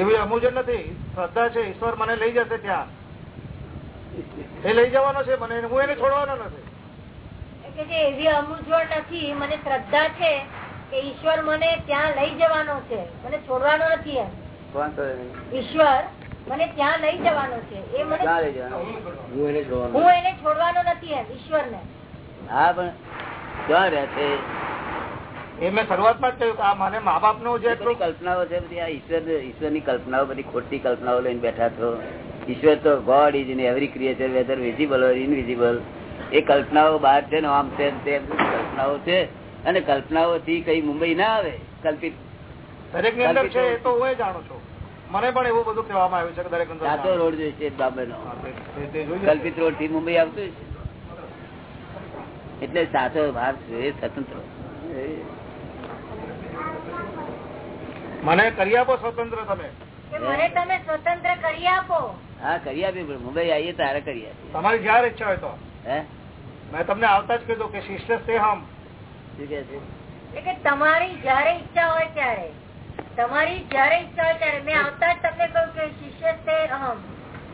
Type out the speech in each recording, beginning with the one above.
એવી અમુજન નથી. શ્રદ્ધા છે ઈશ્વર મને લઈ જશે ત્યાં. એ લઈ જવાનો છે મને હું એને છોડવાનો નથી. એવી અમૂંઝવણ નથી મને શ્રદ્ધા છે કે ઈશ્વર મને ત્યાં લઈ જવાનો છે. મને છોડવાનો નથી એમ. કોણ કરે નહીં? ઈશ્વર મને ત્યાં લઈ જવાનો છે. એ મને ક્યાં લઈ જવાનું? હું એને છોડવાનો. નથી એમ ઈશ્વર ને હા પણ ક્યાં રહે છે? એ મેં શરૂઆતમાં જ કહ્યું કે આ મને મા બાપનું જે કલ્પનાઓ છે બધી આ ઈશ્વર ઈશ્વરની કલ્પનાઓ બધી ખોટી કલ્પનાઓ લઈને બેઠા છો. ઈશ્વર તો God is in every creature whether visible or invisible એ કલ્પનાઓ બહાર છે ને આમ છે તે કલ્પનાઓ છે. અને કલ્પનાઓથી કઈ મુંબઈ ના આવે કલ્પિત. દરેકની અંદર છે એ તો હું જાણું છું. મને પણ એવું બધું કહેવામાં આવ્યું છે કે દરેક અંદર સાચો રોડ. કલ્પિત રોડથી મુંબઈ આવતું એટલે સાચો ભાગ છે સ્વતંત્ર. મને કરી આપો સ્વતંત્ર તમે. કે મને તમે સ્વતંત્ર કરી આપો. હા કરી આપીએ પણ મુંબઈ આવીએ તારે કરી આપીએ. તમારી જયારે ઈચ્છા હોય તો. હે? મેં તમને આવતા જ કીધું કે શિષ્ય તે હમ. શું કે છે? એટલે કે તમારી જયારે ઈચ્છા હોય ત્યારે. તમારી જયારે ઈચ્છા હોય ત્યારે. મેં આવતા જ તમને કહ્યું કે શિષ્ય તે અહમ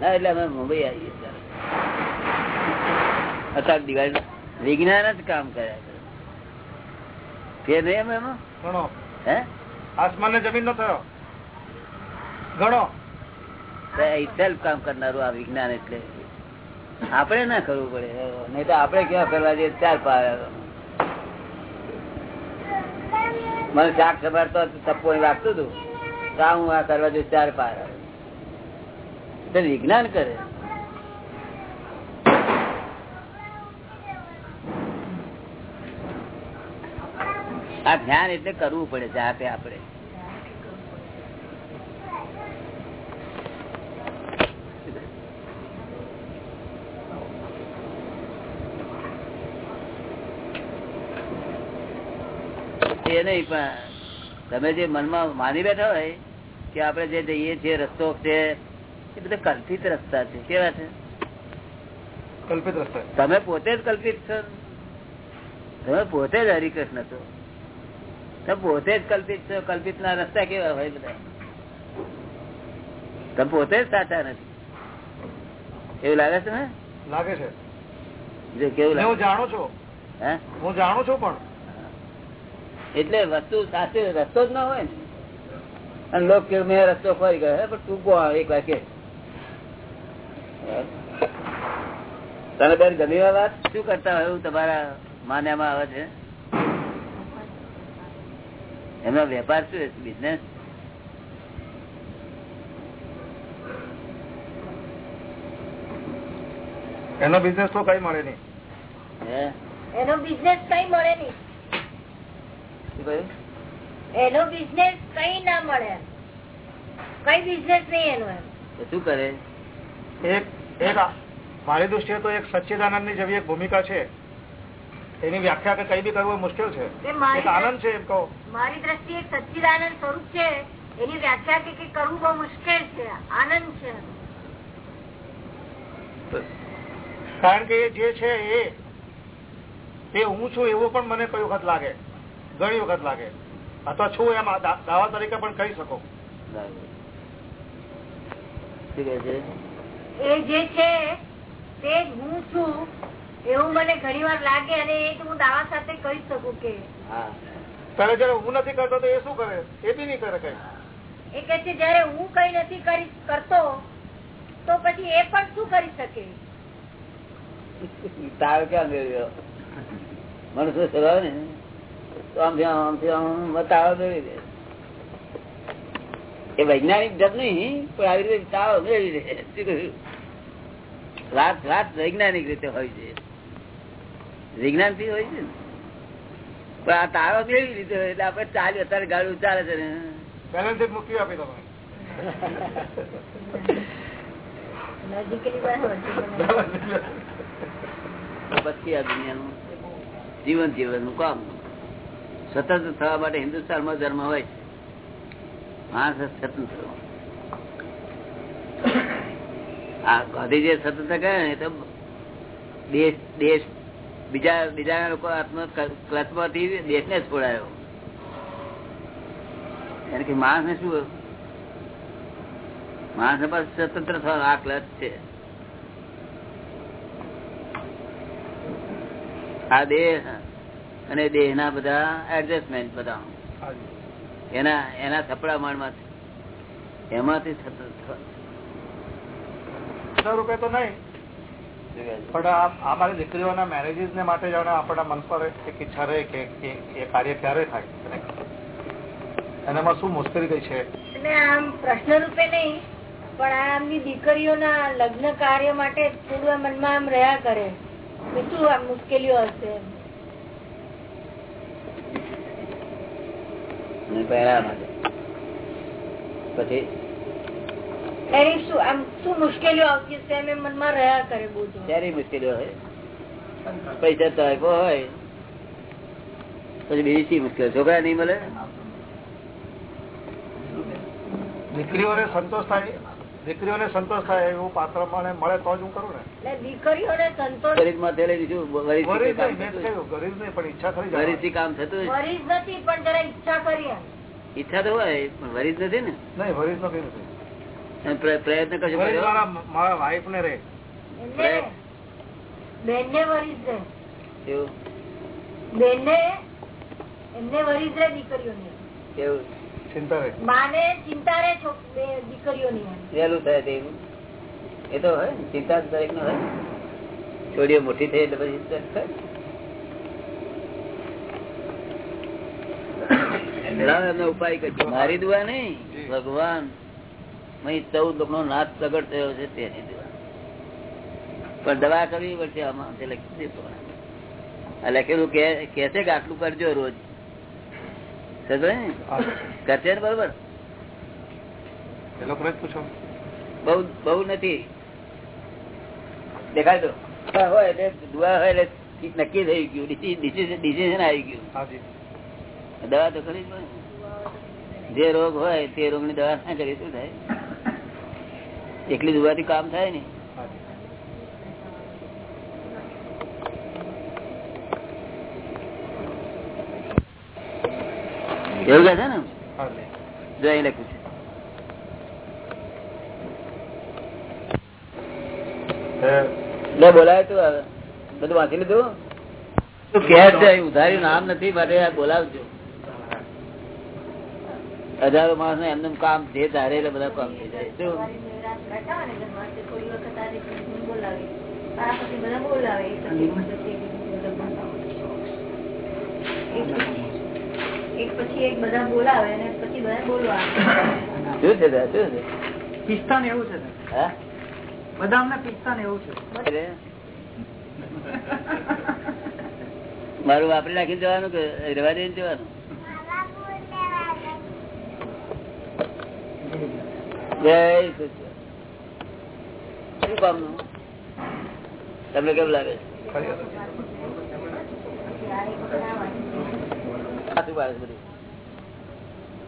ના એટલે અમે મુંબઈ આવીએ ત્યારે. અત્યારે દિવાળી વિજ્ઞાન જ કામ કર્યા કરે. ફેર નહીં અમે એમાં? ગણો. હે? આસમાન ને જમીન નો થયો. ગણો. આપણે ના કરવું પડે. નહીં તો આપણે કેવા કરવા જઈએ? ચાર પાર મને શાક સવાર તો ટપ્પો લાગતું હતું. તો હું આ કરવા જઈએ ચાર પાર વિજ્ઞાન કરે. આ ધ્યાન એટલે કરવું પડે જાતે આપણે. એ નહીં પણ તમે જે મનમાં માની બેઠા હોય કે આપણે જે જઈએ છીએ રસ્તો છે એ બધા કલ્પિત રસ્તા છે. કેવા છે? કલ્પિત રસ્તા તમે પોતે જ કલ્પિત છો. તમે પોતે જ હરિકૃષ્ણ છો. તમે પોતે જ કલ્પિત છો કલ્પિત ના રસ્તા કેવા હોય બધા? તમે પોતે જ સાચા નથી. એવું લાગે છે ને? લાગે છે. જો કેવું ને હું જાણું છું. હે? હું જાણું છું પણ. એટલે વસ્તુ સાથે રસ્તો જ ના હોય ને. અને લોક કે મેં રસ્તો ખોઈ ગયો હે, પણ તું કોણ એક કે. તને બેન ગમી વાત શું કરતા હોય એવું તમારા માન્યામાં આવે છે? એમનો વેપાર શું બિઝનેસ એનો બિઝનેસ તો કઈ મળે નહીં. હે? એનો બિઝનેસ કઈ મળે નહીં. એનો બિઝનેસ કઈ ના મળે કઈ બિઝનેસ નહીં એનો એમ. તો શું કરે? એક એક મારી દ્રષ્ટિએ તો એક સચ્ચિદાનંદની જેવી એક ભૂમિકા છે. એની વ્યાખ્યા કે કઈ બી કરવું મુશ્કેલ છે. આનંદ છે એમ કહો. મારી દ્રષ્ટિએ એક સચ્ચિદાનંદ સ્વરૂપ છે. એની વ્યાખ્યા કે કરવું બહુ મુશ્કેલ છે. આનંદ છે. કારણ કે જે છે એ તે હું છું એવું પણ મને કઈ વખત લાગે. ઘણી વખત લાગે. અથવા છું એમ દાવા તરીકે પણ કહી શકો. એ જે છે તે હું છું. એવું મને ઘણી વાર લાગે અને એ હું દાવા સાથે કહી શકું કે હા. જયારે હું નથી કરતો તો એ શું કરે? એ બી નહીં કરે કઈ. એ કે છે જયારે હું કઈ નથી કરી કરતો તો પછી એ પણ શું કરી શકે? તારો ક્યાં મેળવ્યો? મનુષ્ય સ્વભાવ ને? આમથી આમથી આમ તાળો મેળવી દે. એ વૈજ્ઞાનિક જપ નહીં પણ આવી રીતે તાળો મેળવી દે. રાત વાત વૈજ્ઞાનિક રીતે હોય છે. વિજ્ઞાનથી હોય છે ને. પણ આ તારો કેવી રીતે એટલે આપડે ચાલ્યું અત્યારે ગાડું ચાલે છે ને. મૂકી આપી તમે નજીકની બરાબર. તો પછી આ દુનિયાનું જીવનનું કામ. સ્વતંત્ર થવા માટે હિન્દુસ્તાનમાં ધર્મ હોય છે. માણસ સ્વતંત્ર આ ગાંધીજી સ્વતંત્ર કહે ને તો દેશ દેશ બીજા બીજા લોકો આત્મ ક્લચમાંથી દેશને જ છોડાયો. એને કે માણસ ને શું માણસ પાસે સ્વતંત્ર થવાનો આ ક્લચ છે. આ દેહ અને દેહ ના બધા એડજસ્ટમેન્ટ બધા એના એના સપડામણમાંથી એમાંથી. હજાર રૂપિયા તો નહીં. પણ આ આ દીકરીઓના મેરેજીસ ને માટે જાણે આપણા મન પર એક ઈચ્છા રહે કે કે એ કાર્ય ક્યારે થાય એનામાં શું મુશ્કેલી કઈ છે? આમ પ્રશ્ન રૂપે નહીં પણ આમની દીકરીઓના લગ્ન કાર્ય માટે થોડું આ મનમાં આમ રહ્યા કરે. કે શું આમ મુશ્કેલીઓ હશે પછી છોકરા નહીં મળે? દીકરીઓને સંતોષ થાય દીકરીઓને સંતોષ થાય એવું પાત્ર મને મળે તો જ હું કરું ને. દીકરીઓને સંતોષ વરીસથી ગરીબ નહીં, ગરીબ પણ ઈચ્છા ખરી વરીસથી થી કામ થતું. નથી પણ જરા ઈચ્છા કરી ઈચ્છા તો હોય પણ વરીસ નથી ને? નહીં વરીસ નથી. પ્રયત્ન કશું મારા મારા વાઈફ ને રે. બેનને વરીસ રહે એવું બેનને એમને વરીસ રહે દીકરીઓને. એવું ચિંતા રે. બાને ચિંતા રહે દીકરીઓની વહેલું થાય તેવું એ તો હોય ચિંતા હોય છોડીઓ મોટી થઈ એટલે પછી ઉપાય કરજો. મારી દુઆ નહીં ભગવાન. ચૌદ લોકો નો નાશ પ્રગટ થયો છે દુઆ પણ દવા કરવી પડશે આમાં લખી દીધું લખેલું કે છે કે આટલું કરજો રોજ. કરશે ને બરોબર? બઉ નથી. દેખાય તો? હોય એટલે દુઆ હોય એટલે નક્કી થઈ ગયું. ડિસિઝન આવી ગયું. દવા તો કરી જ જે રોગ હોય તે રોગની દવા ના કરી શું થાય? એકલી દુવાથી કામ થાય ને? એવું કહે છે ને? જો અહીં લખ્યું છે. બોલાય તું બધું વાંચી લીધું? તું કે છે ઉધાર્યું નામ નથી, માટે બોલાવજો. હજારો માણસ એમનું કામ જે ધારે એટલે બધા કામ થઈ જાય. એવું છે બધા એવું છે. મારું વાપરી નાખી જવાનું કે રેવા દઈ જવાનું? જય. શું કામનું તમને કેમ લાગે?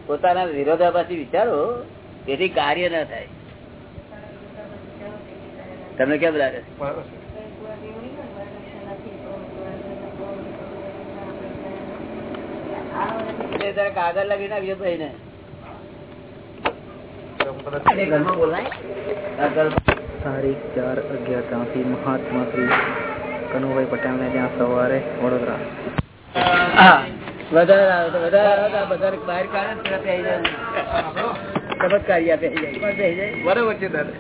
પોતાના વિરોધાભાસી વિચારો તેથી કાર્ય ના થાય. તમને કેમ લાગે? કાગળ લગી નાખજો ભાઈ ને ઘરમાં બોલાય. તારીખ ચાર અગિયાર ત્યાંથી મહાત્મા શ્રી કનુભાઈ પટેલને ત્યાં સવારે વડોદરા. વધારે આવે તો વધારે આવે તો આ બધાને બહાર કાઢે ને તરત આવી જાય. ચમત્કારી આપે આવી જાય. પણ થઈ જાય. બરોબર છે દાદા.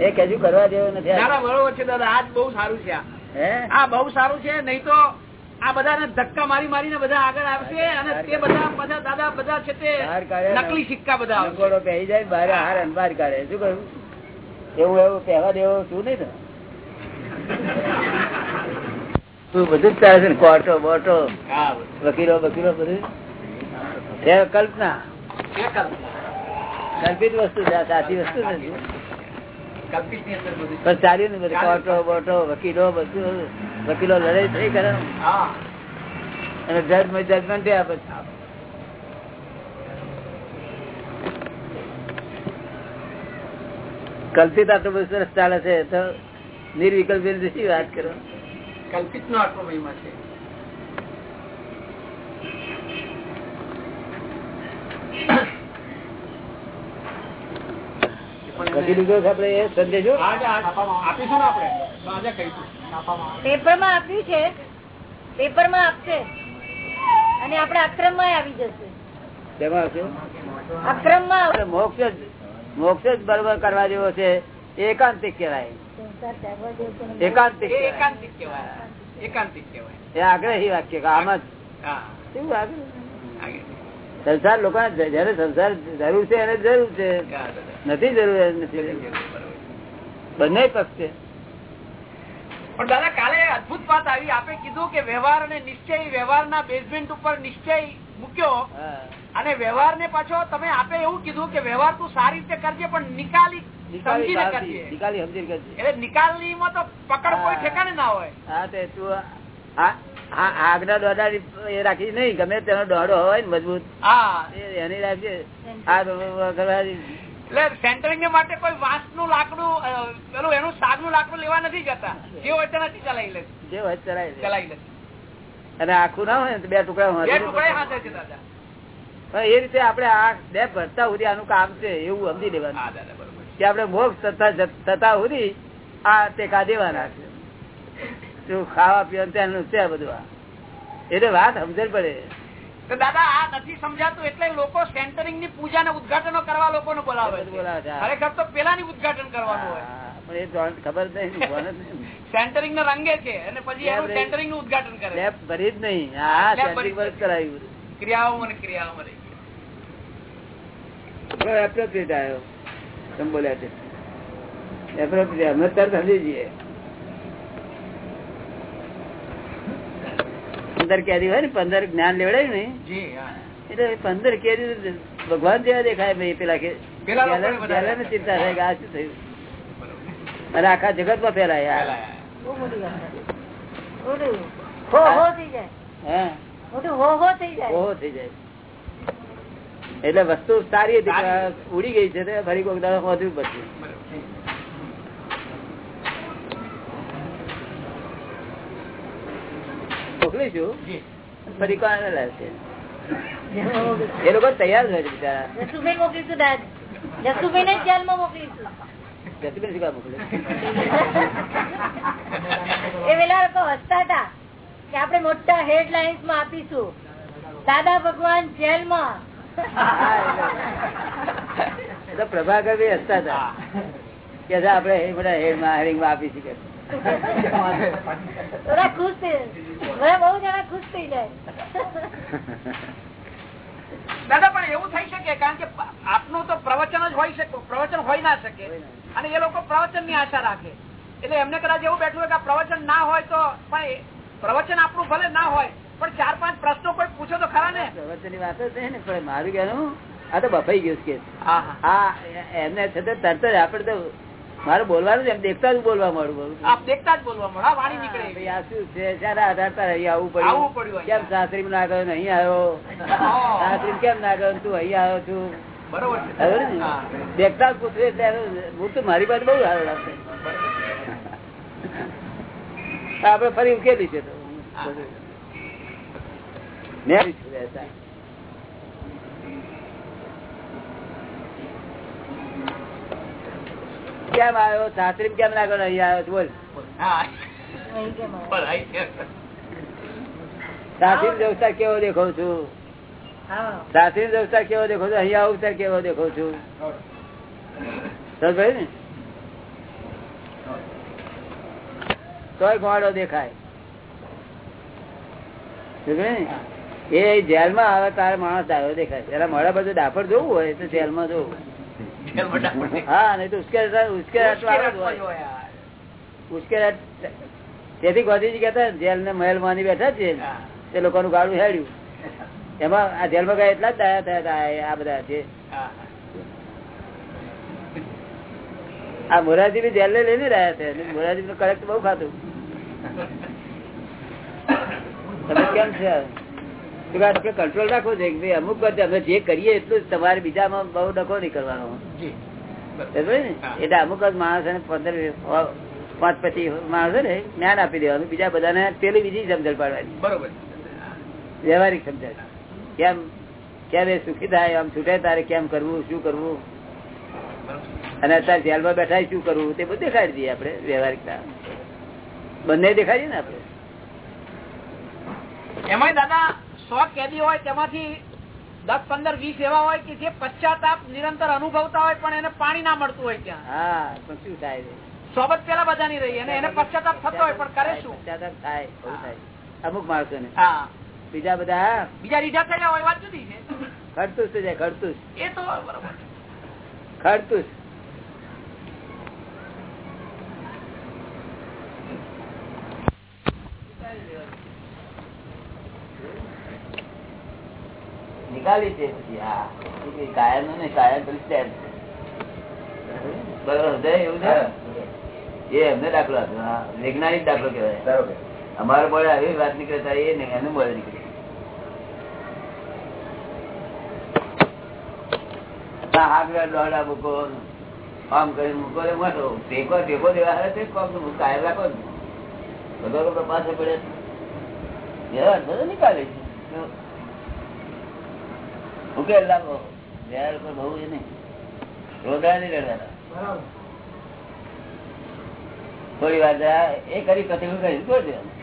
એ કજુ કરવા જેવો નથી દાદા બરોબર છે દાદા. આજ બહુ સારું છે આ. હે? આ બહુ સારું છે નહીં તો આ બધાને ધક્કા મારી મારીને બધા આગળ આવશે અને તે બધા બધા દાદા બધા છે તે નકલી સિક્કા બધા જાય બહાર હાર અને બહાર કાઢે. શું કહ્યું? એવું એવું પહેવા દેવો શું નહીં ને. તું બધું જ ચાલે છે ને કોર્ટો બોટો વકીલો વકીલો બધું? કલ્પના. કલ્પિત વસ્તુ છે સાચી વસ્તુ નથી છે. પણ ચાલ્યું ને બધું કોર્ટો બોટો વકીલો બધું. વકીલો લડાઈ થઈ કરે હા. અને જજ જજમેન્ટ આપે કલ્પિત આટલો બધું સરસ ચાલે છે તો નિર્વિકલ્પ શી વાત કરો. કલ્પિત નો આટલો મહિમા છે. મોક્ષ મોક્ષ જ બરોબર કરવા જેવો છે એકાંતિક કેવાય એકાંતિક એકાંતિક કેવાય એકાંતિક કેવાય એ આગ્રહી વાક્ય આમ જ. શું આગ્રહ? સંસાર લોકો જયારે સંસાર જરૂર છે એને જરૂર છે. નથી જરૂર નથી બંને પક્ષ છે. પણ દાદા કાલે અદભુત વાત આવી. આપે કીધું કે વ્યવહાર અને નિશ્ચય વ્યવહારના બેઝમેન્ટ ઉપર નિશ્ચય મૂક્યો. હા. અને વ્યવહાર ને પાછો તમે આપે એવું કીધું કે વ્યવહાર તું સારી રીતે કરજે પણ નિકાલી નિકાલી સમજી કરજે. નિકાલી. એટલે નિકાલની માં તો પકડ કોઈ ઠેકાણે ના હોય. હા તે તું આગના દોડા એ રાખી નહીં ગમે તેનો દોડો હોય ને મજબૂત. હા. એની રાખીએ એટલે સેન્ટરિંગ માટે કોઈ વાંસનું લાકડું પેલું એનું સાગનું લાકડું લેવા નથી જતા. જે હોય તેના ચલાવી લે જે હોય ચલાવી. ચલાવી લે અને આખું ના હોય ને બે ટુકડા બે ટુકડા ટુકડે હાથે છે દાદા. પણ એ રીતે આપણે આ બે ભરતા સુધી આનું કામ છે એવું સમજી લેવાનું. કે આપણે મોક્ષ થતા સુધી આ ટેકા દેવાના છે. શું ખાવા પીવાનું ત્યાંનું છે આ બધું આ. એટલે વાત સમજણ પડે. દાદા આ નથી સમજાતું એટલે લોકો સેન્ટરિંગની પૂજા ને ઉદઘાટનો કરવા લોકો ને બોલાવે. ખરેખર તો પેલા ની ઉદઘાટન કરવાનું હોય. પણ એ ખબર નહીં. સેન્ટરિંગ ને રંગે છે અને પછી એનું સેન્ટરિંગનું ઉદઘાટન કરે લેબ ભરી જ નહીં. હા ભરી વર્ક કરાવ્યું ક્રિયાઓમાં ને ક્રિયાઓમાં રહી ગયું. એપ્રોપ્રિએટ આવ્યો તમે બોલ્યા છે એપ્રોપ્રિએટ અમે તરત સમજી જઈએ. પંદર કેરી હોય ને પંદર જ્ઞાન લેવડાય ને એટલે પંદર કેરી ભગવાન જેવા દેખાય ભાઈ પેલા કે પેલા ચિંતા થાય કે આ શું થયું. અને આખા જગતમાં ફેલાય. હો. હો થઈ જાય. હા. મોટું હો હો થઈ જાય. થઈ જાય. એટલે વસ્તુ સારી હતી ઉડી ગઈ છે તે ફરી કોઈક દાદા પહોંચવું પડશે. મોકલીશું જી. ફરી કોને લાવશે. એ લોકો તૈયાર હોય બિચારા. જસુભાઈ મોકલીશું દાદ. જસુભાઈ ને જેલમાં મોકલીશું. જતીબેન શું મોકલે? એ પેલા લોકો હસતા હતા કે આપણે મોટા હેડલાઇન્સમાં આપીશું. દાદા ભગવાન જેલમાં. તો પ્રભાકર ભાઈ હસતા હતા. કે આપડે બધા હેડમાં હેડમાં હેડિંગમાં આપી શકીએ બધા ખુશ થઈ બધા બહુ જણા ખુશ થઈ જાય. દાદા પણ એવું થઈ શકે કારણ કે આપનું તો પ્રવચન જ હોય શકે પ્રવચન હોય ના શકે. અને એ લોકો પ્રવચનની આશા રાખે. એટલે એમને કદાચ એવું બેઠું હોય કે પ્રવચન ના હોય તો પણ પ્રવચન આપણું ભલે ના હોય પણ ચાર પાંચ પ્રશ્નો કોઈ પૂછો તો ખરા ને? પ્રવચનની વાત છે ને પણ મારું કહેવાનું આ તો બફાઈ ગયું કે. આ એમને છે તરત જ આપડે તો મારે બોલવાનું એમ દેખતા જ બોલવા મળું આપ દેખતા જ બોલવા મળો. વાણી નીકળે આ શું છે? શાના આધાર પર અહીં આવવું આવવું પડ્યું પડ્યું કેમ સાસરી ના ગયો અહીં આવ્યો? સાસરી કેમ ના ગયો તું અહીં આવ્યો છું? બરોબર. દેખતા જ પૂછવું એટલે હું તો મારી પાસે બહુ સારું લાગશે. આપડે ફરી ઉકેલી છે તો. કેમ આવ્યો? સાસરી કેમ ના કરો આવ્યો બોલ. સાસરી વ્યવસ્થા કેવો દેખો છું? સાસરી વ્યવસ્થા કેવો દેખો છો? અહીંયા આવું ત્યારે કેવો દેખો છું? ભાઈ ને? તોય ગોળો દેખાય? એ જેલમાં આવે તારે માણસ આવ્યો દેખાય એના મોડા બધું ડાફર જોવું હોય તો જેલમાં જોવું. હા નહીં તો ઉશ્કેરાટ ઉશ્કેરાટ. ઉશ્કેરાટ તેથી ગોધીજી કેતા જેલ ને મહેલ માની બેઠા છે. તે લોકોનું ગાડું હેડ્યું. એમાં આ જેલમાં ગયા એટલા જ દયા થયા હતા આ બધા છે. આ મોરારજી બી જેલ લઈને રહ્યા છે. મોરારજી નું કરેક્ટ બહુ ખાતું તમે કેમ છે? કંટ્રોલ રાખવો છે કે અમુક વખતે અમે જે કરીએ એટલું જ તમારે બીજામાં બહુ ડખો નહીં કરવાનો. એટલે અમુક જ માણસ પંદર પાંચ પછી માણસો ને જ્ઞાન આપી દેવાનું. બીજા બધાને પેલી બીજી સમજણ પાડવાની. બરોબર. વ્યવહારિક સમજણ. કેમ? કેમ એ સુખી થાય આમ છૂટે તારે કેમ કરવું શું કરવું? અને અત્યારે જેલમાં બેઠા શું કરવું? તે બધું દેખાડી દઈએ આપણે વ્યવહારિકતા. બંને દેખાડીએ ને આપણે? એમાં દાદા સો કેદી હોય તેમાંથી દસ પંદર વીસ એવા હોય કે જે પશ્ચાતાપ નિરંતર અનુભવતા હોય પણ એને પાણી ના મળતું હોય ત્યાં. હા શું થાય સોબત પેલા બધાની રહી અને એને પશ્ચાતાપ થતો હોય પણ કરે શું? પશ્ચાતાપ થાય થાય. અમુક માણસો ને હા. બીજા બધા બીજા રીઢા થયેલા હોય વાત જુદી છે. ખડતું જાય ખડતું એ તો બરોબર. ખડતું નિકાલી છે પછી હા. કાયમનું ને કાયમ પેલી સ્ટેપ બરોબર એવું છે? એ એમને દાખલો હતો વૈજ્ઞાનિક દાખલો કહેવાય. અમારો બોલે આવી વાત નીકળે ત્યારે એ એનું બોલે નીકળે આગળ દોડા મૂકો આમ કરી મૂકો મોટો. ટેકો ટેકો દેવા હારે તે કોમનું કાયમ રાખો ને. બધો લોકો પાસે પડે નીકાળે છે ઉકેલ લાવો વ્યવહાર પર બહુ એ નહીં. રોદા નહીં રડવાના થોડી વાર એ કરી કથિન કરી દેવાનું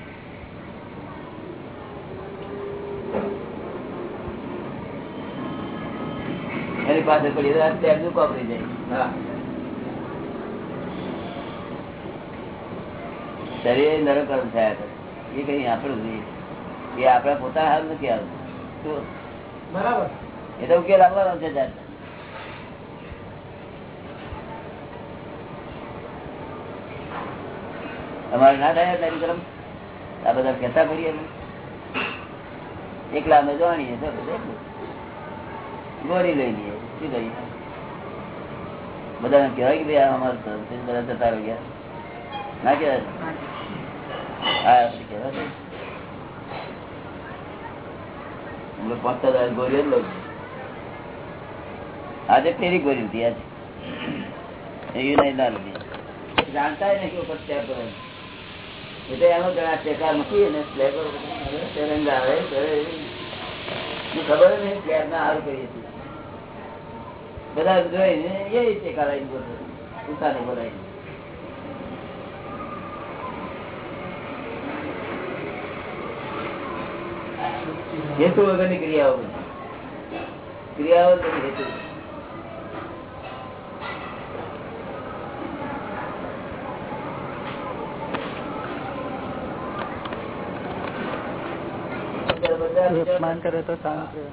એની પાસે પડી તેમનું કોપરી જાય. શરીર નરમ કર્મ થયા કરે એ કઈ આપણું એ આપણા પોતાના હાલ નથી આવતું. બરાબર. એ તો ઉકેલ આવવાનો છે જાત અમારે ના થાય કાર્યક્રમ આ બધા કહેતા કરીએ એકલા અમે જાણીએ તો ગોળી લઈ લઈએ, શું કરીએ? બધાને કહેવાય કે ભાઈ અમારું બધા જતા રહ્યા. ના કહેવાય? હા કહેવાય. ગોળીઓ જ. લઉં. આજે ફેરી ગોળી હતી, આજે. નહીં ના લીધી જાણતા ય ઉપર સ્ટેપ કરો એટલે એનો જણા ટેકા મૂકી અને સ્લેબ તેરંગ આવે ખબર નહીં સ્લેબ ના હારું કરીએ છીએ. બધા જોઈને એ ટેકા લાવીને બોલે હેતુ વગરની ક્રિયાઓ ક્રિયાઓ હેતુ. સ્નાન કરે તો શાંત રહે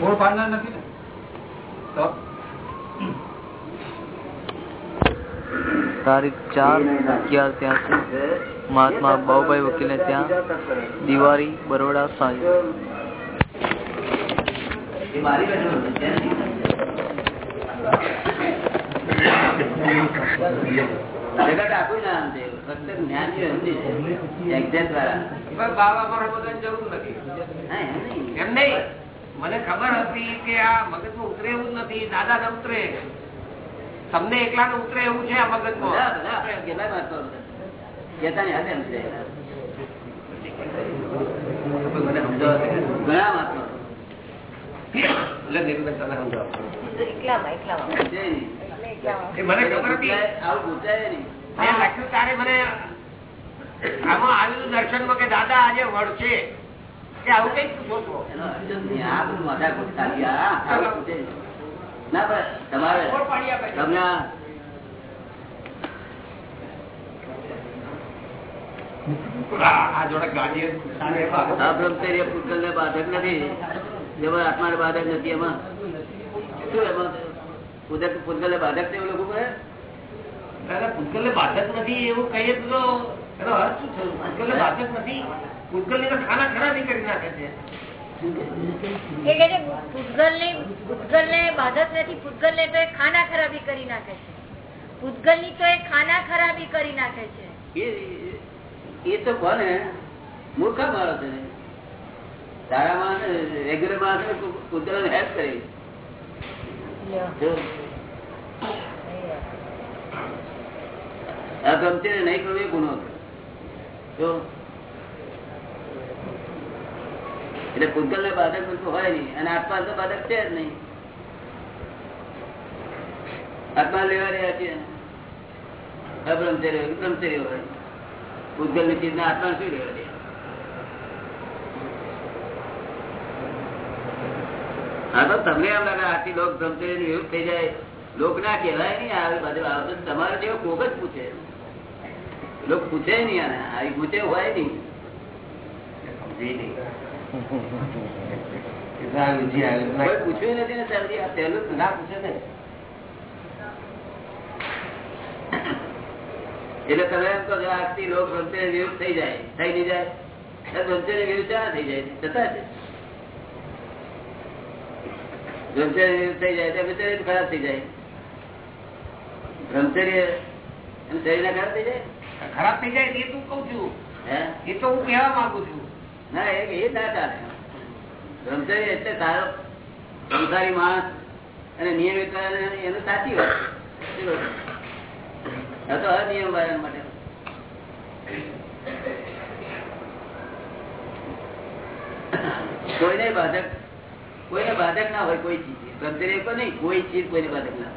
ફોડ પાડનાર નથી ને તો તારીખ ચાર અગિયાર ત્યાંસી મહાત્મા બાબુભાઈ વકીલને ત્યાં દિવાળી બરોડા સાંજ એ મારી બેઠો છે. જગત. મને ખબર હતી કે આ મગજમાં ઉતરે એવું નથી દાદા ને ઉતરે તમને એકલા ને ઉતરે એવું છે આ મગજમાં. ઘણા વાતો. એટલે મને ખબર હતી. આવું પૂછાય નહીં. મેં લખ્યું ત્યારે મને આમાં આવ્યું દર્શનમાં કે દાદા આજે વળશે. કે આવું કઈ પૂછો. ના પણ તમારે? તમને બાધક નથી. બાધક નથી એમાં. શું એમાં? પૂતગલ બાધક છે એવું લોકો કહે? પૂતગલ બાધક નથી એવું કહીએ તો એનો અર્થ શું થયું? પૂતગલ બાધક નથી. પૂતગલની તો ખાના ખરાબી કરી નાખે છે. એ કે છે પૂતગલ ને પૂતગલ ને બાધક નથી પૂતગલ ને તો એ ખાના ખરાબી કરી નાખે છે. પૂતગલની તો એ ખાના ખરાબી કરી નાખે છે. એ એ તો કોને? મૂર્ખા માણસ રેગ્યુલર માણસ પૂતગલ હેલ્પ કરી. આ ગમશે ને નહીં કરવું એ ગુનો છે. એટલે પૂતગલ ને બાધક બિલકુલ હોય નહીં, અને આત્મા તો બાધક છે જ નહીં. આત્મા લેવા રહ્યા છીએ અબ્રહ્મચર્ય બ્રહ્મચર્ય હોય પૂતગલની ચીજ આત્મા શું લેવા દે હા તો તમને એમ લાગે આથી લોક બ્રહ્મચર્ય એવું થઈ જાય. લોક ના કહેવાય નહીં આવે તમારે જેવો કોક જ પૂછે. લોક પૂછે નહીં આને આવી પૂછે હોય નહીં. પૂછ્યું નથી ને આ પહેલું ના પૂછે ને. એટલે તમે એમ કહો આજથી લોક બ્રહ્મચર્ય વિરુદ્ધ થઈ જાય. થઈ નહીં જાય. બ્રહ્મચર્ય વિરુદ્ધ ક્યાં થઈ જાય? થતા છે બ્રહ્મચર્ય વિરુદ્ધ થઈ જાય તો બ્રહ્મચર્ય ખરાબ થઈ જાય. બ્રહ્મચર્ય એમ શરીર ખરાબ થઈ જાય? ખરાબ થઈ જાય એ તું કઉ છું. હે? એ તો હું કહેવા માંગુ છું. ના એ ના ચાલે બ્રહ્મચર્ય એટલે સારો સંસારી માણસ અને નિયમિત એનું સાચી વાત. તો અનિયમ વાળા માટે. કોઈને બાધક કોઈને બાધક ના હોય કોઈ ચીજ. બ્રહ્મચર્ય પર નહીં, કોઈ ચીજ કોઈને બાધક ના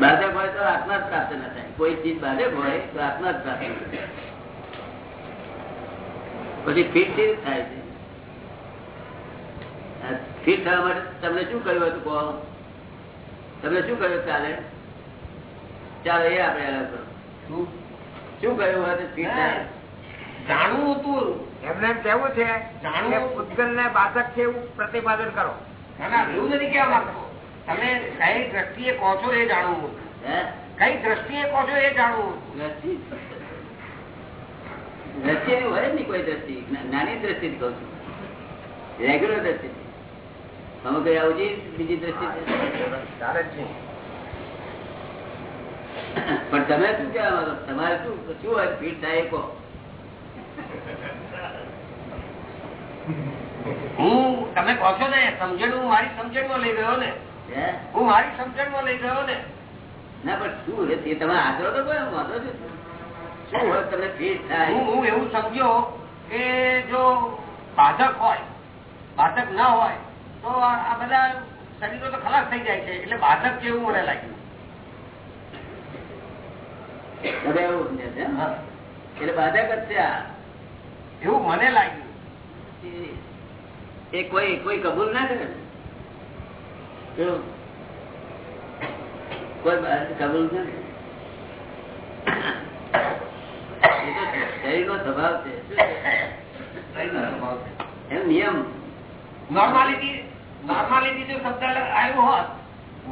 બાધક હોય તો આત્મા જ પ્રાપ્ત ના થાય. કોઈ ચીજ બાધક હોય તો આત્મા જ પ્રાપ્ત પછી ફિટ ચીજ થાય છે. ફિટ થવા માટે તમને શું કહ્યું હતું કહો? તમને શું કહ્યું ચાલે? ચાલો એ આપણે શું? શું કહ્યું હતું ફિટ થાય જાણવું હતું. એમને એમ કેવું છે જાણવું. પૂતગલ ને બાધક છે એવું પ્રતિપાદન કરો. ના ના એવું નથી કેવા માંગતો. તમે કઈ દ્રષ્ટિએ કહો છો એ જાણવું હે? કઈ દ્રષ્ટિએ કહો છો એ જાણવું. દ્રષ્ટિ? દ્રષ્ટિ એવી હોય જ નહીં કોઈ દ્રષ્ટિ. નાની દ્રષ્ટિ કહું છું. રેગ્યુલર દ્રષ્ટિ. કઈ આવું બીજી દ્રષ્ટિ પણ તમે શું કહેવા માંગો? તમારે શું શું હોય? ફીટ થાય કહો હું તમે કહો છો ને સમજણ હું મારી સમજણમાં લઈ ગયો ને. હે? હું મારી સમજણમાં લઈ ગયો ને. ના પણ શું? એ તે તમે આગ્રહ તો કયો વાંધો છે શું? હોય તમે ફીટ થાય. હું એવું સમજ્યો કે જો બાધક હોય બાધક ના હોય તો આ બધા શરીરો તો ખલાસ થઈ જાય છે એટલે બાધક કેવું મને લાગ્યું. એટલે બાધક જ છે એવું મને લાગ્યું. એ કોઈ કોઈ કબૂલ ના કરે કોઈ કબૂલ ના કરે? શરીરનો સ્વભાવ છે? એમ નિયમ. નોર્માલિટી નોર્માલિટી જો શબ્દ આવ્યો હોત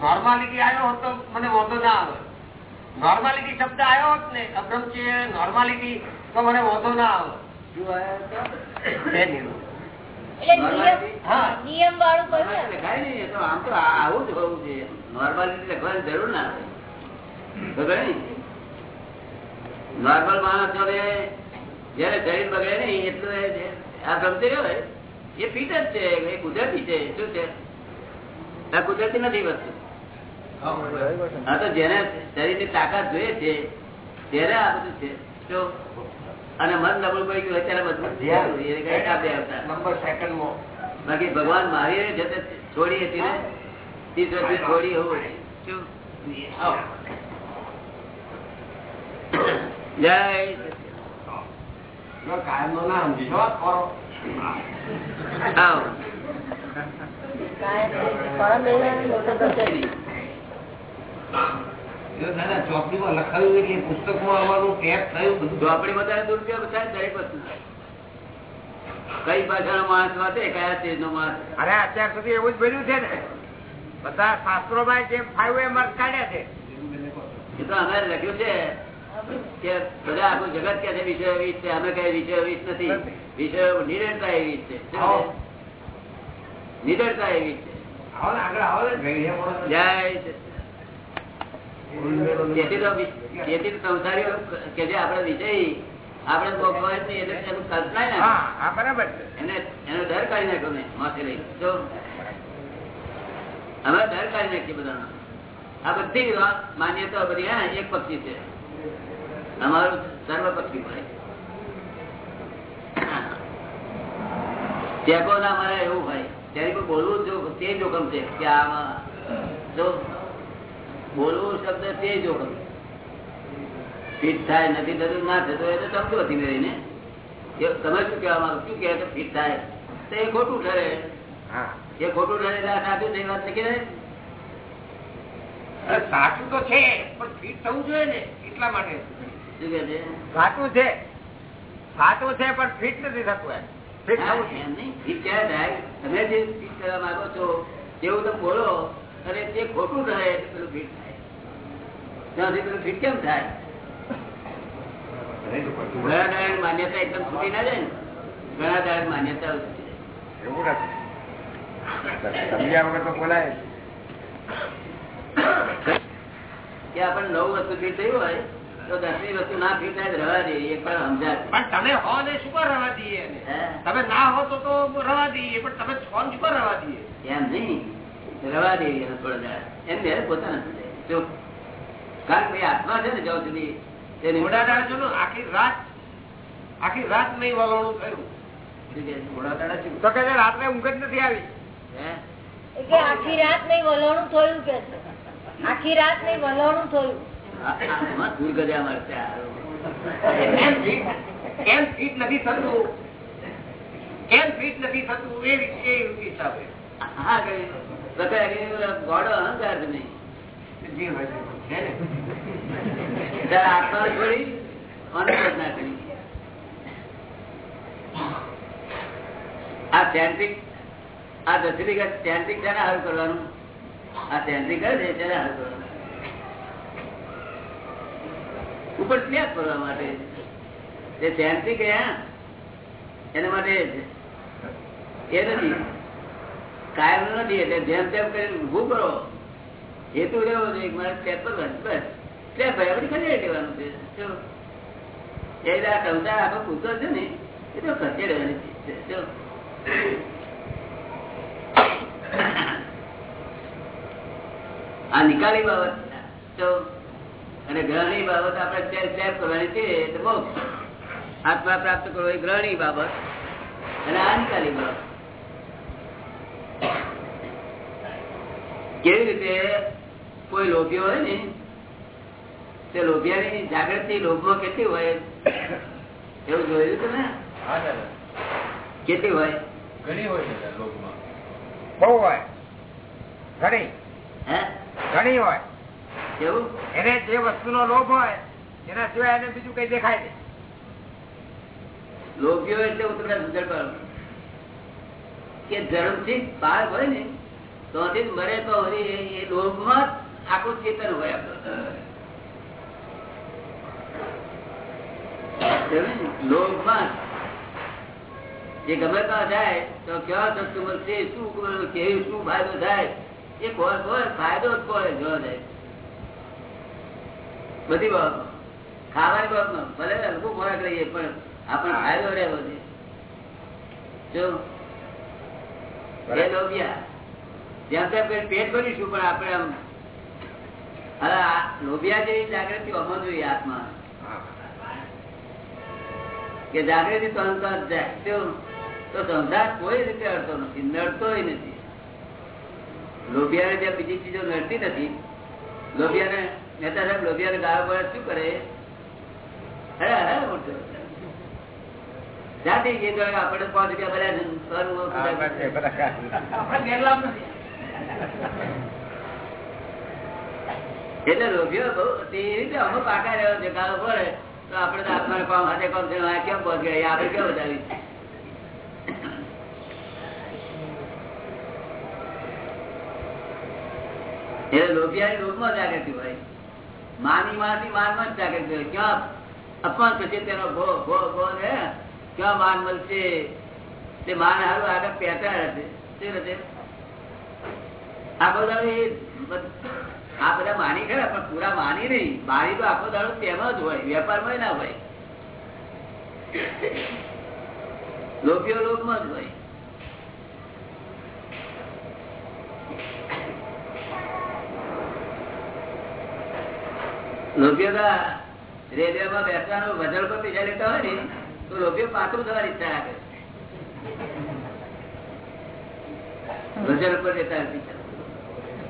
નોર્માલિટી આવ્યો હોત તો મને વાંધો ના આવે. નોર્માલિટી શબ્દ આવ્યો હોત ને અબ્રહ્મચર્ય નોર્માલિટી તો મને વાંધો ના આવે. નોર્મલ માણસ જયારે શરીર બગડે નઈ એટલું આ ગમતી હોય એ ફિટ જ છે એ કુદરતી છે શું છે? આ કુદરતી નથી વસ્તુ. હા તો જેને શરીરની તાકાત જોઈએ છે ત્યારે આ બધું છે. શું? અને મન નબળું પડી ગયું અત્યારે બધું નંબર સેકન્ડ સેકન્ડમાં. બાકી ભગવાન મહાવીર જતે છોડી હતી ને ત્રીસ વર્ષથી છોડી એવું જય કાયમ નો ના સમજી. કરો. આવો. ચોપડીમાં લખાયું એટલે પુસ્તકમાં આવવાનું ટેપ થયું બધું. તો આપણી દુરુપયોગ થાય દરેક વસ્તુ કઈ ભાષાનો માણસ વાંચે કયા સ્ટેજ નો માણસ અરે અત્યાર સુધી એવું જ બન્યું છે ને. બધા શાસ્ત્રો માં જે ફાઈવ એમ કાઢ્યા છે. એ તો અમે લખ્યું છે. કે બધા આખું જગત કે છે વિષય વીસ છે અમે કઈ વિષય વીસ નથી. વિષયો નિરંતર એવી છે? નિડરતા એવી છે. તો તો સંસારીઓ કે જે વિષય એટલે એનું કલ્પના ના હા હા બરાબર એને એનો ડર કાઢી નાખ્યો મેં માથે લઈ જો અમે ડર કાઢી નાખીએ બધાનો. આ બધી માન્યતા બધી હા એક પક્ષી છે. અમારું સર્વપક્ષી પડે ચેકો ના અમારે એવું હોય. ત્યારે કોઈ બોલવું જો તે જોખમ છે કે આમાં જો બોલવું શબ્દ તે જોખમ ફિટ થાય નથી થતું ના થતું એટલે શબ્દો હતી મેળવીને તમે શું કહેવા માંગો? શું કહે ફિટ થાય. તો એ ખોટું ઠરે. હા. એ ખોટું ઠરે સાચું થઈ વાત છે કે સાચું તો છે પણ ફિટ થવું જોઈએ ને એટલા માટે. શું છે? ફાટું છે. પણ ફિટ નથી થતું એમ. ફિટ થવું છે એમ નહીં. ફિટ ક્યારે થાય? તમે જે ફિટ કરવા માંગો છો તેવું તમે બોલો અને તે ખોટું ઠરે પેલું ફિટ થાય. ત્યાંથી પેલું ફિટ કેમ થાય? ઘણા દાડાની માન્યતા એકદમ છૂટી ના જાય ને. ઘણા દાડા માન્યતા એવું સમજ્યા વગર તો બોલાય કે આપણને નવું વસ્તુ ફીટ થયું હોય તો દસમી વસ્તુ ના ફીટ થાય તો રહેવા દે સમજાય પણ તમે હો ને શું કર રવા દઈએ તમે ના હો તો તો રવા દઈએ પણ તમે છો શું કર રવા દઈએ? એમ નહીં. રવા દે એને થોડા દાડા એમ બે પોતાના સમજાય જો કારણ ભાઈ આત્મા છે ને જ્યાં સુધી તેની ઘોડા જો આખી રાત આખી રાત નહીં વલણું થયું તો કે રાત્રે ઊંઘ જ નથી આવી. હે? કે આખી રાત નહીં વલણું થયું કે આખી રાત નહીં વલણું થયું. દૂર કર્યા મળશે આ. કેમ ફીટ નથી થતું? કેમ ફીટ નથી થતું? એ હિસાબે હા ગોળો અહંકાર નહીં? આત્મા છોડી અનુભવ ના કરી. આ સેન્ટ્રિક આ દસરી સેન્ટ્રિક છે ને હારું કરવાનું? આ સેન્ટ્રિક કરે છે તેને હાલ કરવાનું? ઉપર ક્યાં કરવા માટે. જે સેન્ટ્રિક ગયા, એના માટે એ નથી. કાયમ નથી, એટલે ધ્યાન ધ્યાન કરીને ઉભું કરો. હેતુ રહેવો જોઈએ મારે પર બસ. ભાઈ બધી ખસેડી દેવાનું છે. એ સંસાર આખો કૂદકો છે ને, એ તો ખસેડવાની ચીજ છે. આ નિકાલી બાબત. તો અને ગ્રહણી બાબત આપણે સ્ટેપ સ્ટેપ કરવાની છે તો બહુ આત્મા પ્રાપ્ત કરવો એ ગ્રહણી બાબત અને આ બાબત. કેવી રીતે કોઈ લોભી હોય ને તે લોભિયાની જાગૃતિ લોભમાં કેટલી હોય એવું જોયું તમે કેટલી હોય? બહુ હોય. ઘણી. હે? ઘણી હોય. કેવું એને જે વસ્તુનો લોભ હોય, એના સિવાય એને બીજું કઈ દેખાય નહીં. લોભીઓ એટલે હું તમને સમજણ કે ધર્મથી હોય ને, તો મરે તો એ- લોભમાં આખું ચેતન હોય? લોભમાં જે. ગમે જાય, તો ક્યાં સસ્તું મળશે, શું, કેવું, શું ફાયદો થાય? એ ફાયદો જ કોઈ જોવા જાય બધી બાબત ખાવાની બાબતમાં ભલે હલકો ખોરાક લઈએ પણ આપણને ફાયદો રહેવો છે જો પેટ ભરીશું પણ આપણે આમ હવે લોભિયા જેવી જાગૃતિ હોવો જોઈએ આત્મા કે જાગૃતિ તો અંત જાય. તો સંસાર કોઈ રીતે અડતો નથી નડતોય નથી. લોભિયાને જ્યાં બીજી ચીજો નડતી નથી. લોભિયાને મહેતા સાહેબ લોભિયાને ગાળો પડે શું કરે? અરે અરે મોટો જાતે જે તો આપણે પાંચ રૂપિયા ભર્યા છે હા. આપણે ગેરલાભ નથી. એટલે લોભીઓ બહુ તે રીતે અમુક પાકા રહ્યો છે ગાળો પડે તો આપણે તો આત્માને કામ હાથે કામ છે આ કેમ પહોંચ ગયા? આપણે કેમ બતાવી એટલે લોભિયાની લોભમાં જાગૃતિ હોય. માની માની માનમાં જ જાગૃતિ હોય ક્યાં અપમાન થશે તેનો ભો ભો ભો ને ક્યાં માન મળશે? તે માન હારું આગળ પહેતા રહેશે શું રહેશે આ બધા આ બધા માની ખરા, પણ પૂરા માની નહીં. માની તો આખો દાડો તેમાં જ હોય, વેપારમાં ના હોય. લોભીઓ લોભમાં જ હોય. લોભીઓ રેડિયોમાં બેસવાનું પર પૈસા લેતા હોય ને, તો લોભીઓ પાછું થવાની ઈચ્છા રાખે વજન પર લેતા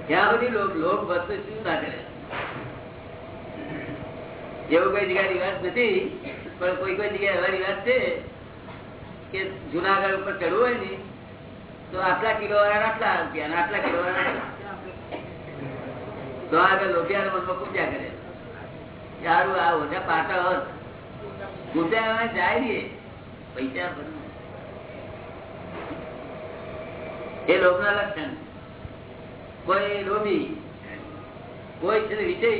ત્યાં સુધી લોભ વસ્તુ શું ના કરે એવું કઈ જગ્યા રિવાજ નથી, પણ કોઈ કોઈ જગ્યાએ એવા રિવાજ છે કે જુનાગઢ ઉપર ચડવું હોય ને, તો આટલા કિલો વાળા આટલા રૂપિયા આટલા કિલો વાળા તો આગળ લોભિયા મનમાં પૂજા કરે. સારું આ ઓછા પાટા હોત જાય ને પૈસા એ લોભ ના લક્ષણ. કોઈ લોભી કોઈ છે વિજય.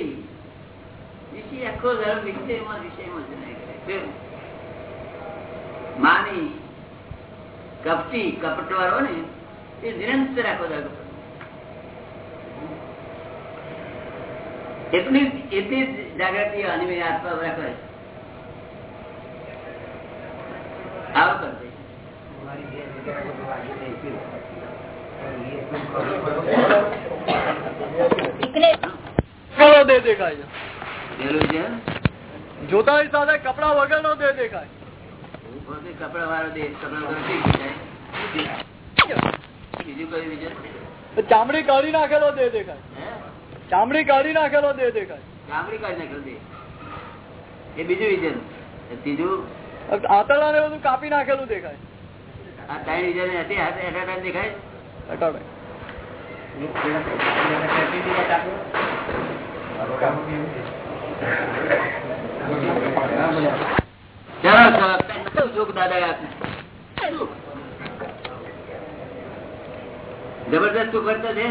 વિષય આખો ધર્મ વિષયમાં વિષયમાં જ કરે. માની, કપટી, કપટવાળો ને, એ નિરંતર આખો ધર્મ એટલી એટલી જાગૃતિ અનિમય આત્મા રાખે આવો દે. દેખાય. સાથે કપડા વગર નો દે દેખાય. કપડા વાળો કપડા બીજું કયું ચામડી કાઢી નાખેલો દે દેખાય. ચામડી કાઢી નાખેલો દે દેખાય ચામડી કાઢી નાખેલ દે. એ બીજું વિજન ત્રીજું? આતળા ને બધું કાપી નાખેલું દેખાય. આ ત્રણ હતી એટ દેખાય? જબરદસ્ત સુખ કરતા છે?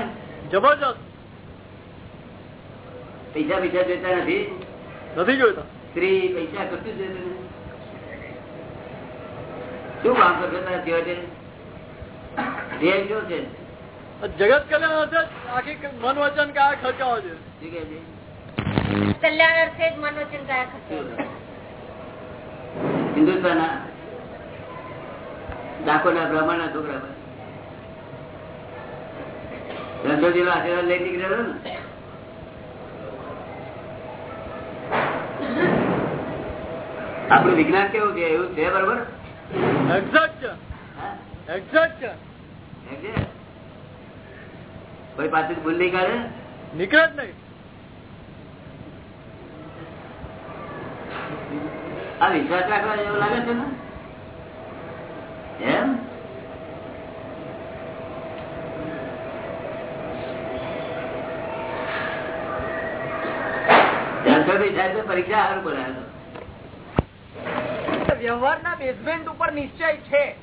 જબરજસ્ત. પૈસા પૈસા જોતા નથી. નથી જોતા સ્ત્રી પૈસા કશું જોતું શું કામ કરશો તારા ધ્યેય શું છે. જગત કલ્યાણ અર્થે આખી મન વચન કાયા ખર્ચાવો છે શું કે છે? કલ્યાણ અર્થે જ મનોચન કયા ખર્ચો હિન્દુસ્તાન ડાકોરના બ્રાહ્મણ ના છોકરા રણછોડજી નો આશીર્વાદ લઈ નીકળ્યો ને? આપણું વિજ્ઞાન કેવું છે એવું છે બરોબર? કોઈ પાછી ભૂલ નહીં કાઢે? નીકળે જ નહીં. આ વિશ્વાસ રાખવા એવું લાગે છે ને? એમ? પરીક્ષા સારું બોલાવે વ્યવહારના બેઝમેન્ટ ઉપર નિશ્ચય છે.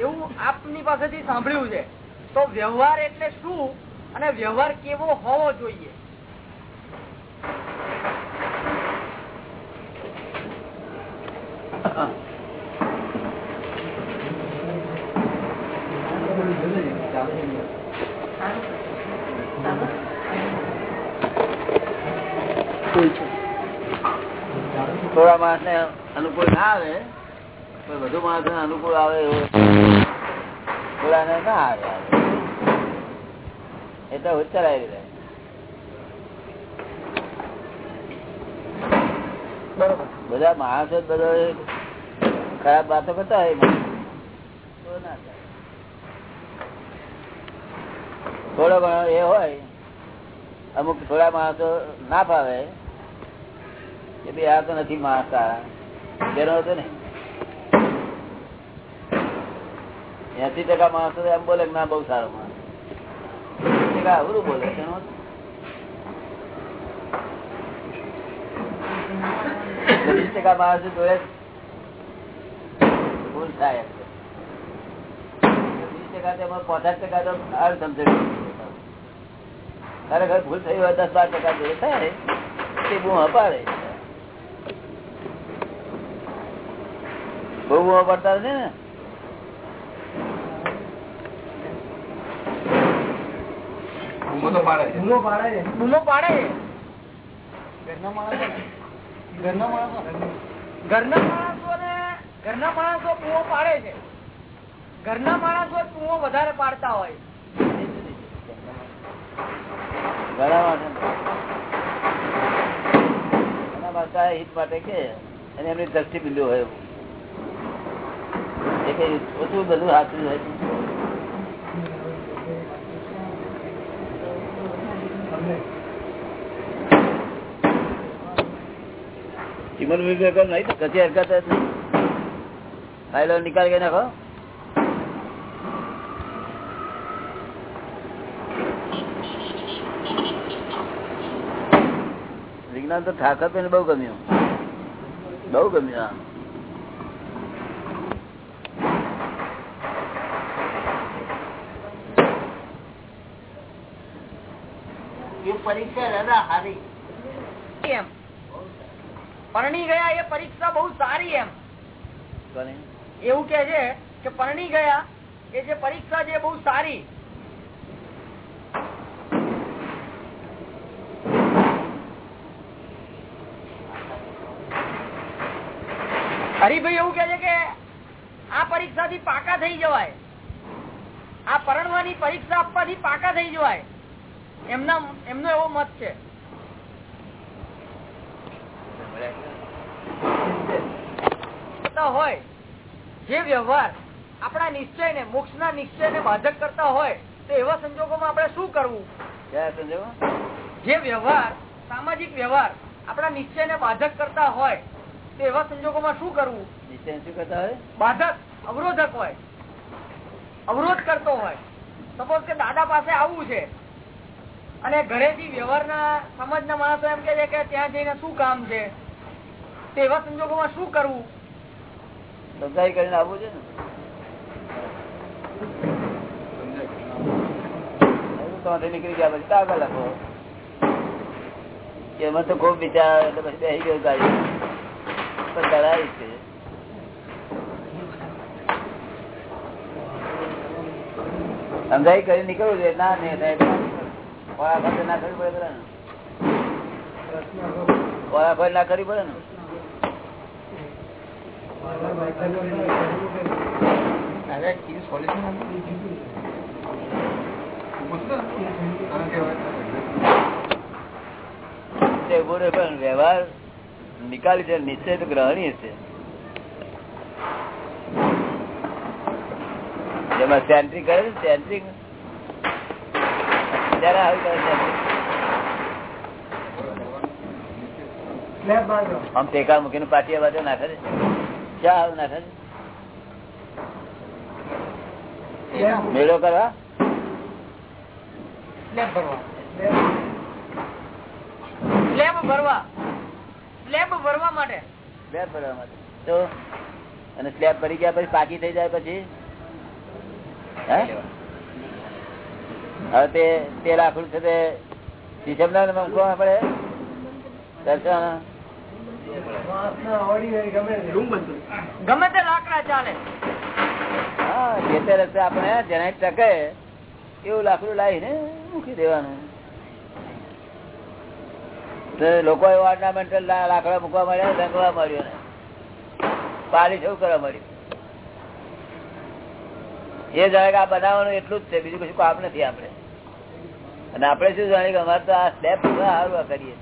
એવું આપની પાસેથી સાંભળ્યું છે. તો વ્યવહાર એટલે શું? અને વ્યવહાર કેવો હોવો જોઈએ? થોડા માણસ ને અનુકૂળ ના આવે પણ વધુ માણસ ને અનુકૂળ આવે એવો થોડા ને ના આવે. એ તો ઉચ્ચરાય રહે બધા માણસો બધા ખરાબ વાતો કરતા હોય થોડો ઘણો એ હોય અમુક થોડા માણસો ના ફાવે કે આ તો નથી મારતા. જેનો હતો ને. એસી ટકા માણસો એમ બોલે ના, બહુ સારો માણસ. ટકા માણસો જોડે ભૂલ થાય વીસ ટકા તેમાં પચાસ ટકા તો ખરેખર ભૂલ થઈ હોય દસ બાર ટકા જોડે થાય. તે બહુ અપાડે. બહુ પડતા છે ને? બૂમો પાડે ઘરના માણસો. ઘરના માણસો. ને ઘરના માણસો કુવો પાડે છે. ઘરના માણસો કુવો વધારે પાડતા હોય. ઘણા હિત માટે કે અને એમની દ્રષ્ટિ બિંદુ હોય કઈ ઓછું બધું હાથું હોય છે. ચીમન નહીં તો કશી હરકત જ નહીં ફાઇલો નિકાલ કરી નાખો? વિજ્ઞાન તો ઠાકર બહુ ગમ્યું. બહુ ગમ્યું એમ. પરણી ગયા એ પરીક્ષા બહુ સારી એમ. એવું કે છે કે પરણી ગયા એ જે પરીક્ષા છે બહુ સારી. હરિભાઈ એવું કે છે કે આ પરીક્ષા થી પાકા થઈ જવાય. આ પરણવાની પરીક્ષા આપવાથી પાકા થઈ જવાય. એમના એમનો એવો મત છે. હોય જે વ્યવહાર આપણા નિશ્ચય ને મોક્ષ ના નિશ્ચય ને બાધક કરતા હોય તો એવા સંજોગોમાં આપણે શું કરવું? જે વ્યવહાર સામાજિક વ્યવહાર આપણા નિશ્ચય ને બાધક કરતા હોય તો એવા સંજોગોમાં શું કરવું? નિશ્ચય શું કરતા હોય? બાધક અવરોધક હોય. અવરોધ કરતો હોય. સપોઝ કે દાદા પાસે આવવું છે. અને ઘરેથી વ્યવહારના સમાજના માણસો એમ કે છે કે ત્યાં જઈને શું કામ છે? તેવા સંજોગો સંજોગોમાં શું કરવું? સમજાઈ કરીને આવવું છે ને. નીકળી ગયા પછી એમાં તો ખૂબ વિચાર એટલે પછી બેસી છે. સમજાઈ કરી નીકળવું છે ના નહીં ખોટ ના કરવી પડે. ના કરવી પડે વ્યવહાર નિકાલી છે નિશ્ચય તો ગ્રહણીય છે. જેમાં સેન્ટ્રી કરે છે સેન્ટ્રિંગ ત્યારે આવી આમ ટેકા મૂકીને પાટિયા બાજુ નાખે છે ક્યાં આવું નાખે છે મેળો કરવા? ભરવા. સ્લેબ ભરવા. સ્લેબ ભરવા માટે. સ્લેબ ભરવા માટે. તો? અને સ્લેબ ભરી ગયા પછી પાકી થઈ જાય પછી? હે? હવે તે તે લાકડું છે તે શીશમ ના મૂકવા પડે? દર્શન? ગમે તે લાકડા ચાલે. હા જે તે રસ્તે આપણે જેને ટકે એવું લાકડું લાવીને મૂકી દેવાનું. લોકો ઓર્નામેન્ટલ લાકડા મૂકવા મળ્યા રંગવા મળ્યો ને પાલિશ એવું કરવા મળ્યું એ જાણે આ બનાવવાનું એટલું જ છે બીજું કશું કામ નથી આપણે. અને આપણે શું જાણીએ કે અમારે તો આ સ્ટેપ સારું કરીએ.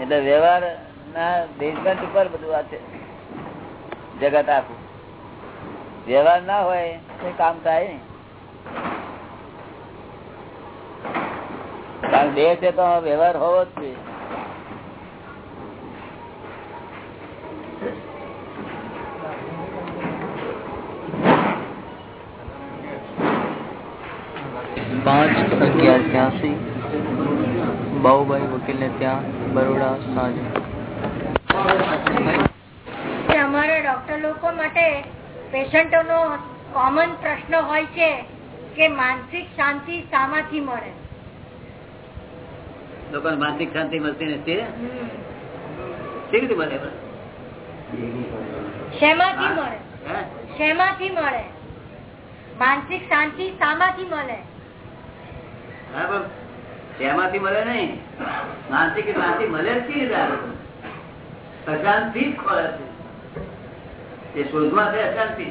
એટલે વ્યવહાર ના બેઝમેન્ટ ઉપર બધું આ છે. જગત આખું. વ્યવહાર ના હોય તો કામ થાય નહીં. કારણ દેહ છે તો વ્યવહાર હોવો જ જોઈએ. અગિયાર ત્યાંસી. બાહુભાઈ વકીલને ત્યાં બરોડા સાંજે. અમારે ડોક્ટર લોકો માટે પેશન્ટોનો કોમન પ્રશ્ન હોય છે કે માનસિક શાંતિ શામાંથી મળે? લોકોને માનસિક શાંતિ મળતી નથી કેવી રીતે મળે શેમાંથી મળે? હે? શેમાંથી મળે? માનસિક શાંતિ શામાંથી મળે? તેમાંથી મળે નહીં. માનસિક શાંતિ મળે જ કેવી રીતે અશાંતિ જ ખોળે છે. એ શોધમાં છે અશાંતિ.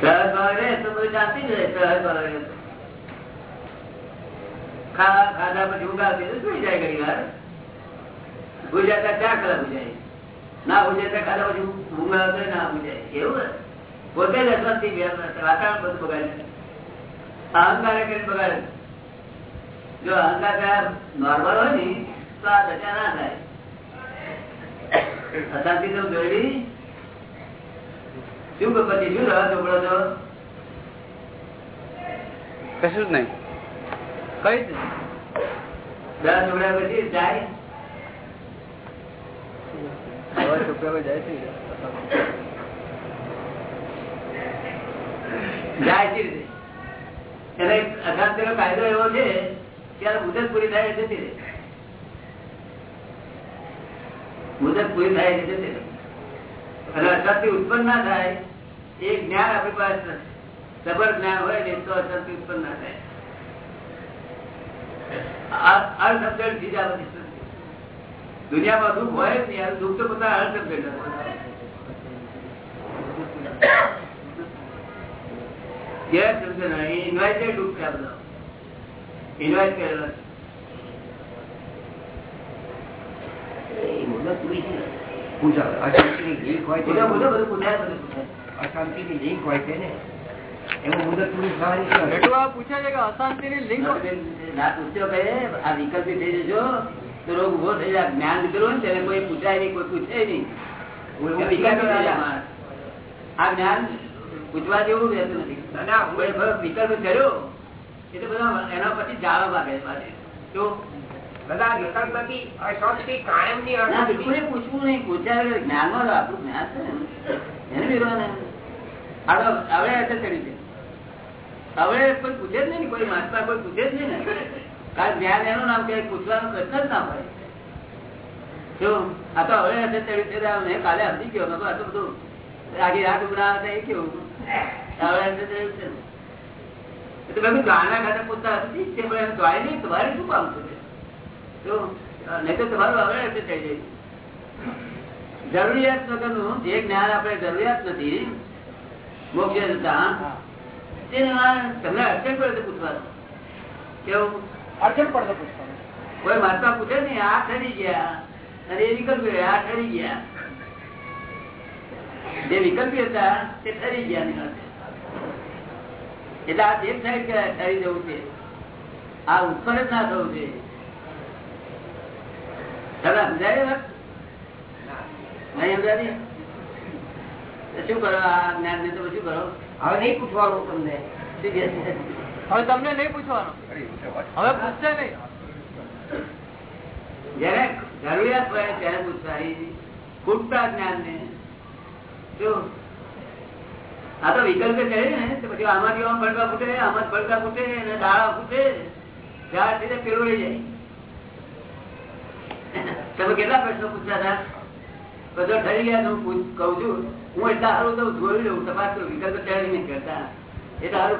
સહજ ભાવ રહે તો બધું શાંતિ જ રહે સહજ ખાધા પછી ઉગાડી સુઈ જાય ઘણી વાર. ભૂજાતા ચા કલાક ભૂજાય ના ભૂજાતા કાલે પછી ઊંઘ આવતો ના ભૂજાય એવું પોતે જ અશાંતિ વાતાવરણ બધું બગાડે અહંકાર કરી બગાડે જો અહંકાર નોર્મલ હોય ને તો આ દશા ના થાય. અશાંતિ તો જોડી શું પછી શું રવા ચોપડો છો કશું જ નહીં. કઈ જ દસ ચોપડ્યા પછી જાય. જાય છે. જતી રહે. મુદત પૂરી થાય ઉત્પન્ન ના થાય, એ જ્ઞાન આપણી પાસે સબર જ્ઞાન હોય ને તો અશાંતિ ઉત્પન્ન ના થાય. આ- અર્થશબ્દથી જ આ બધી. દુનિયામાં દુઃખ હોય જ નહીં આ દુઃખ તો બધા અર્થશબ્દ ના હોય. ગેર શબ્દ ના ઇન્વાઇટેડ દુઃખ છે આ બધા ઇન્વાઇટ કરેલા છે એ મુદત પૂરી છે પૂછાવે અશાંતિની લીક હોય છે બોલો બોલો બધું પૂછાય બધું પૂછાય અશાંતિની લીક હોય છે ને એમાં મુદત પૂરી થવાની છે એટલું આ પૂછે છે કે અશાંતિની લિંક ના પૂછ્યો કે આ વિકલ્પી થઈ જજો તો રોગ ઊભો થઈ જાય જ્ઞાન લીધેલું ને ત્યારે કોઈ પૂછાય નહીં કોઈ પૂછે નહીં. આ જ્ઞાન પૂછવા જેવું રહેતું નથી. ના, ના, વિકલ્પ કર્યો એટલે બધા એના પછી જાળવા માંગે તો બધા વિકલ્પ નથી ના અશાંતિ. બિલકુલ એ પૂછવું નહીં. પૂછાય જ્ઞાનમાં આપણું જ્ઞાન છે ને. એને વિરોધ આવડે અસર કરી છે હવે કોઈ પૂછે જ નહીં કોઈ મહાત્મા કોઈ પૂછે જ નહીં ને. કારણ જ્ઞાન એનું નામ કે પૂછવાનો પ્રશ્ન જ ના હોય. જો આ તો હવે અસર ચડ્યું છે તો મેં કાલે સમજી ગયો નતો આટલું બધું આખી રાત ઉભરા હતા એ કેવું હવે ચડ્યું છે. એટલે મેં ગાના ખાતે પૂછતા હતી તે પણ એને દ્વારે નહીં તમારે શું કામ છે? જો નહીં તો તમારું હવે અસર થઈ જાય જરૂરિયાત વગરનું જે જ્ઞાન આપણે જરૂરિયાત નથી મોક્ષ જતા તેને તમને અડચણ પડે પૂછવાનું. કેવું? અડચણ પડતો પૂછતો કોઈ મહાત્મા પૂછે ને આ ઠરી ગયા. અને એ વિકલ્પી રહ્યા આ ઠરી ગયા. જે વિકલ્પી હતા તે ઠરી ગયા એટલે આ જે કે ઠરી જવું છે આ ઉત્પન્ન જ ના થવું છે. દાદા સમજાય વાત નહીં સમજાતી? શું કરો આ જ્ઞાન ને તો શું કરો? હવે નહીં પૂછવાનું તમને. શું છે? હવે તમને નહીં પૂછવાનું. હવે પૂછશે નહીં. જયારે જરૂરિયાત હોય ત્યારે પૂછવાની ખૂટતા જ્ઞાન ને જો આ તો વિકલ્પ કહે ને તો પછી આમાંથી આમ ભડકા ફૂટે આમાં જ ભડકા ફૂટે અને દાળા ફૂટે ત્યારથી પેલું રહી જાય. તમે કેટલા પ્રશ્નો પૂછતા હતા? બધો ઠરી ગયા તો હું કહું છું. હું એટલા સારું તો જોઈ લઉં. તપાસ કરું વિકલ્પ ચડી નહીં કરતા. એટલે સારું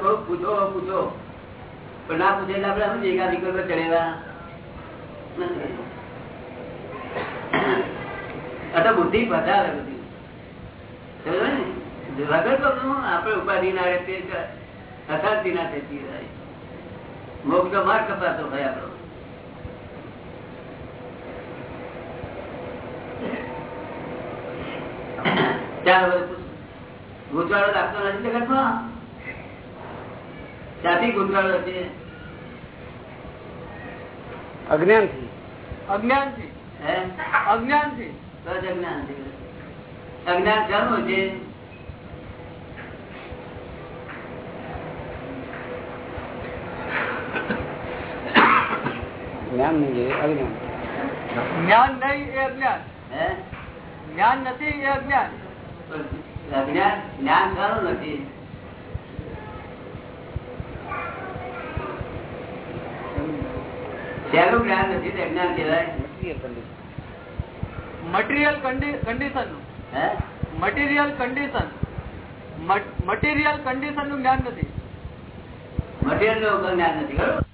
શું ઉપાધિ ના રહે તે અશાંતિ ના થતી મોક્ષ તો માર કપાતો હોય આપડો ચાર હવે પૂછો. લાગતો નથી જગતમાં? ક્યાંથી ગૂંચવાડો છે? અજ્ઞાનથી. અજ્ઞાનથી? હે? અજ્ઞાનથી જ અજ્ઞાનથી અજ્ઞાન શાનું છે? જ્ઞાન નહીં અજ્ઞાન. જ્ઞાન નહીં એ અજ્ઞાન. હે? જ્ઞાન નથી એ અજ્ઞાન. અજ્ઞાન જ્ઞાન શાનું નથી. શેનું જ્ઞાન નથી તે અજ્ઞાન કહેવાય. Material condition material condition material કન્ડિશનનું જ્ઞાન નથી. મટીરિયલનું જ્ઞાન નથી ખરું?